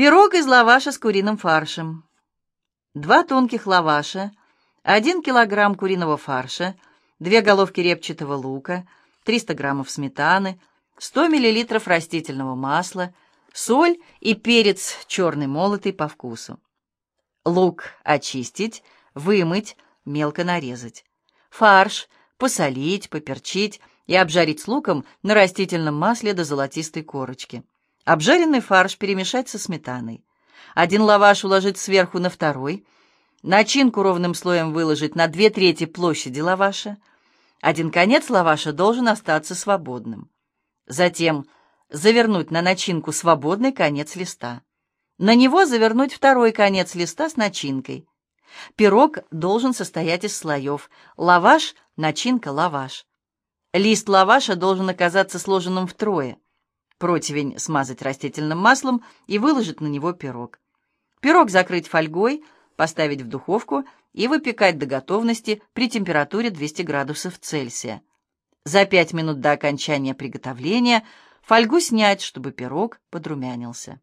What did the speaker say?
Пирог из лаваша с куриным фаршем. Два тонких лаваша, один килограмм куриного фарша, две головки репчатого лука, 300 граммов сметаны, 100 миллилитров растительного масла, соль и перец черный молотый по вкусу. Лук очистить, вымыть, мелко нарезать. Фарш посолить, поперчить и обжарить с луком на растительном масле до золотистой корочки. Обжаренный фарш перемешать со сметаной. Один лаваш уложить сверху на второй. Начинку ровным слоем выложить на две трети площади лаваша. Один конец лаваша должен остаться свободным. Затем завернуть на начинку свободный конец листа. На него завернуть второй конец листа с начинкой. Пирог должен состоять из слоев. Лаваш, начинка, лаваш. Лист лаваша должен оказаться сложенным втрое. Противень смазать растительным маслом и выложить на него пирог. Пирог закрыть фольгой, поставить в духовку и выпекать до готовности при температуре 200 градусов Цельсия. За 5 минут до окончания приготовления фольгу снять, чтобы пирог подрумянился.